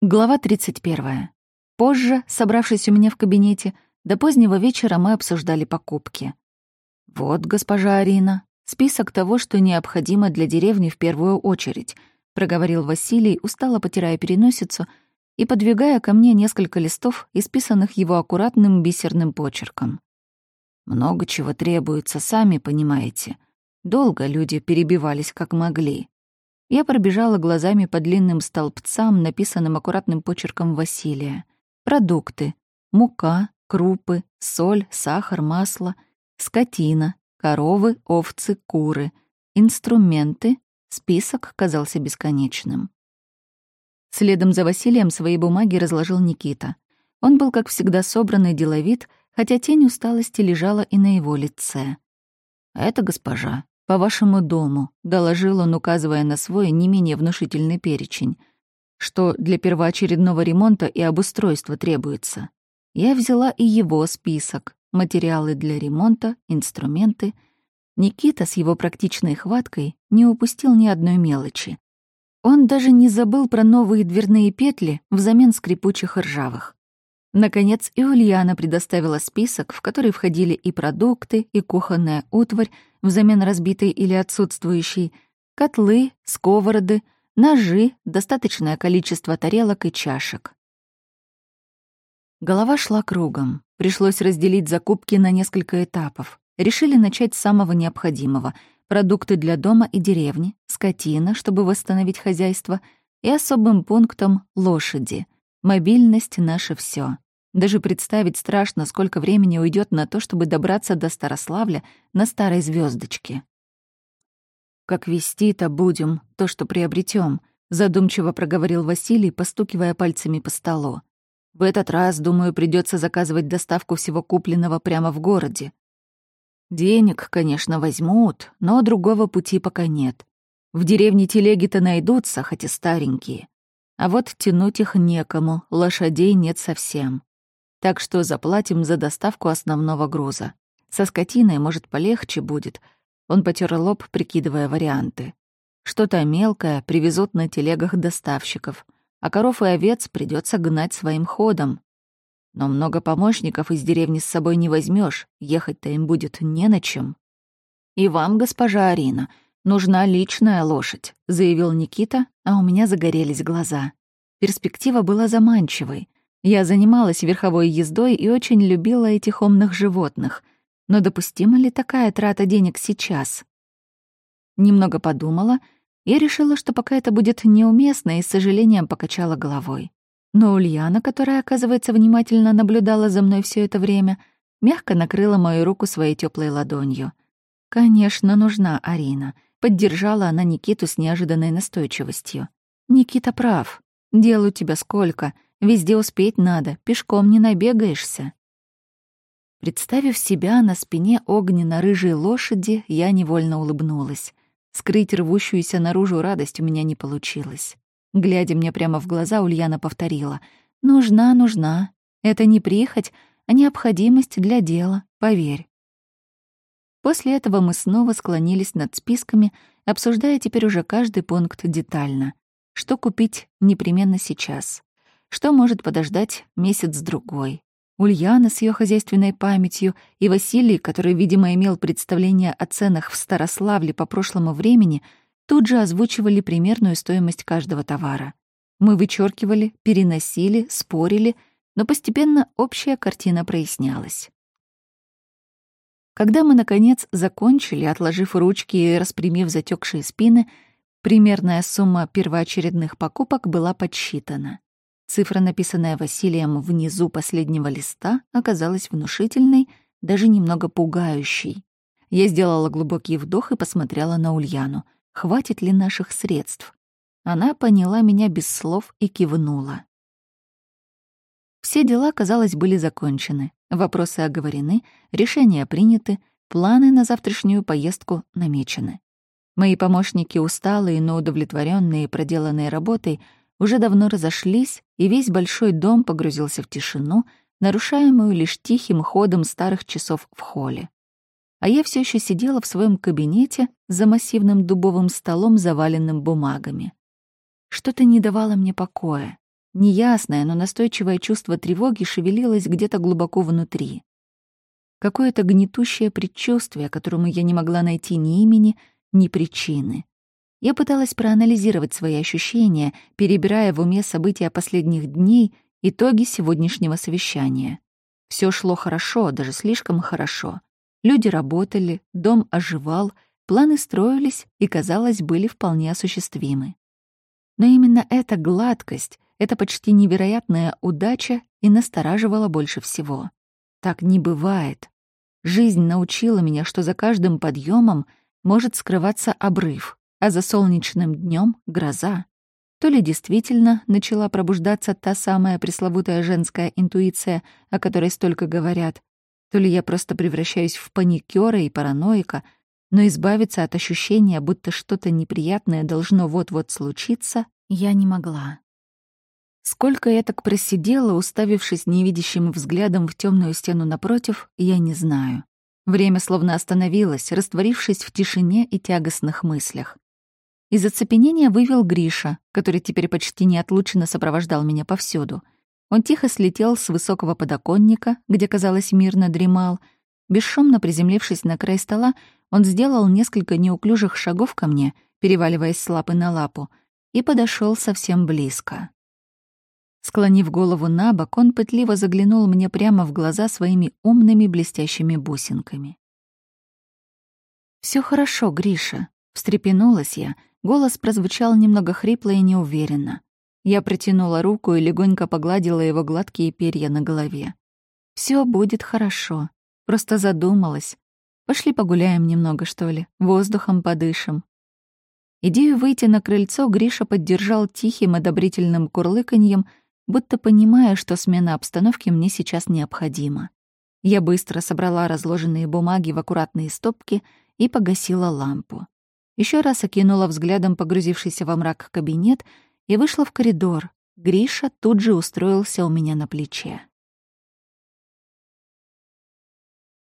Глава 31. Позже, собравшись у меня в кабинете, до позднего вечера мы обсуждали покупки. «Вот, госпожа Арина, список того, что необходимо для деревни в первую очередь», проговорил Василий, устало потирая переносицу и подвигая ко мне несколько листов, исписанных его аккуратным бисерным почерком. «Много чего требуется, сами понимаете. Долго люди перебивались как могли. Я пробежала глазами по длинным столбцам, написанным аккуратным почерком Василия. Продукты. Мука, крупы, соль, сахар, масло, скотина, коровы, овцы, куры, инструменты. Список казался бесконечным. Следом за Василием свои бумаги разложил Никита. Он был, как всегда, собран и деловит, хотя тень усталости лежала и на его лице. «Это госпожа «По вашему дому», — доложил он, указывая на свой не менее внушительный перечень, что для первоочередного ремонта и обустройства требуется. Я взяла и его список, материалы для ремонта, инструменты. Никита с его практичной хваткой не упустил ни одной мелочи. Он даже не забыл про новые дверные петли взамен скрипучих ржавых. Наконец и Ульяна предоставила список, в который входили и продукты, и кухонная утварь, взамен разбитой или отсутствующей, котлы, сковороды, ножи, достаточное количество тарелок и чашек. Голова шла кругом. Пришлось разделить закупки на несколько этапов. Решили начать с самого необходимого — продукты для дома и деревни, скотина, чтобы восстановить хозяйство, и особым пунктом — лошади. Мобильность — наше все. Даже представить страшно, сколько времени уйдет на то, чтобы добраться до Старославля на старой звездочке. «Как вести-то будем, то, что приобретем, задумчиво проговорил Василий, постукивая пальцами по столу. «В этот раз, думаю, придется заказывать доставку всего купленного прямо в городе. Денег, конечно, возьмут, но другого пути пока нет. В деревне телеги-то найдутся, хоть и старенькие. А вот тянуть их некому, лошадей нет совсем так что заплатим за доставку основного груза. Со скотиной, может, полегче будет. Он потер лоб, прикидывая варианты. Что-то мелкое привезут на телегах доставщиков, а коров и овец придется гнать своим ходом. Но много помощников из деревни с собой не возьмешь, ехать-то им будет не на чем. «И вам, госпожа Арина, нужна личная лошадь», — заявил Никита, а у меня загорелись глаза. Перспектива была заманчивой. Я занималась верховой ездой и очень любила этих умных животных. Но допустима ли такая трата денег сейчас? Немного подумала и решила, что пока это будет неуместно, и с сожалением покачала головой. Но Ульяна, которая, оказывается, внимательно наблюдала за мной все это время, мягко накрыла мою руку своей теплой ладонью. «Конечно, нужна Арина», — поддержала она Никиту с неожиданной настойчивостью. «Никита прав. Дел у тебя сколько, Везде успеть надо, пешком не набегаешься. Представив себя на спине огненно-рыжей лошади, я невольно улыбнулась. Скрыть рвущуюся наружу радость у меня не получилось. Глядя мне прямо в глаза, Ульяна повторила. «Нужна, нужна. Это не прихоть, а необходимость для дела, поверь». После этого мы снова склонились над списками, обсуждая теперь уже каждый пункт детально. Что купить непременно сейчас? Что может подождать месяц-другой? Ульяна с ее хозяйственной памятью и Василий, который, видимо, имел представление о ценах в Старославле по прошлому времени, тут же озвучивали примерную стоимость каждого товара. Мы вычеркивали, переносили, спорили, но постепенно общая картина прояснялась. Когда мы, наконец, закончили, отложив ручки и распрямив затекшие спины, примерная сумма первоочередных покупок была подсчитана. Цифра, написанная Василием внизу последнего листа, оказалась внушительной, даже немного пугающей. Я сделала глубокий вдох и посмотрела на Ульяну. Хватит ли наших средств? Она поняла меня без слов и кивнула. Все дела, казалось, были закончены. Вопросы оговорены, решения приняты, планы на завтрашнюю поездку намечены. Мои помощники, усталые, но удовлетворенные проделанной работой, уже давно разошлись, и весь большой дом погрузился в тишину, нарушаемую лишь тихим ходом старых часов в холле. А я все еще сидела в своем кабинете за массивным дубовым столом, заваленным бумагами. Что-то не давало мне покоя. Неясное, но настойчивое чувство тревоги шевелилось где-то глубоко внутри. Какое-то гнетущее предчувствие, которому я не могла найти ни имени, ни причины. Я пыталась проанализировать свои ощущения, перебирая в уме события последних дней, итоги сегодняшнего совещания. Все шло хорошо, даже слишком хорошо. Люди работали, дом оживал, планы строились и, казалось, были вполне осуществимы. Но именно эта гладкость, эта почти невероятная удача и настораживала больше всего. Так не бывает. Жизнь научила меня, что за каждым подъемом может скрываться обрыв, а за солнечным днем гроза. То ли действительно начала пробуждаться та самая пресловутая женская интуиция, о которой столько говорят, то ли я просто превращаюсь в паникера и параноика, но избавиться от ощущения, будто что-то неприятное должно вот-вот случиться, я не могла. Сколько я так просидела, уставившись невидящим взглядом в темную стену напротив, я не знаю. Время словно остановилось, растворившись в тишине и тягостных мыслях. Из оцепенения вывел Гриша, который теперь почти неотлучно сопровождал меня повсюду. Он тихо слетел с высокого подоконника, где, казалось, мирно дремал. Бесшумно приземлившись на край стола, он сделал несколько неуклюжих шагов ко мне, переваливаясь с лапы на лапу, и подошел совсем близко. Склонив голову на бок, он пытливо заглянул мне прямо в глаза своими умными блестящими бусинками. Все хорошо, Гриша», — встрепенулась я. Голос прозвучал немного хрипло и неуверенно. Я протянула руку и легонько погладила его гладкие перья на голове. Все будет хорошо. Просто задумалась. Пошли погуляем немного, что ли, воздухом подышим. Идею выйти на крыльцо Гриша поддержал тихим одобрительным курлыканьем, будто понимая, что смена обстановки мне сейчас необходима. Я быстро собрала разложенные бумаги в аккуратные стопки и погасила лампу. Еще раз окинула взглядом погрузившийся во мрак кабинет и вышла в коридор. Гриша тут же устроился у меня на плече.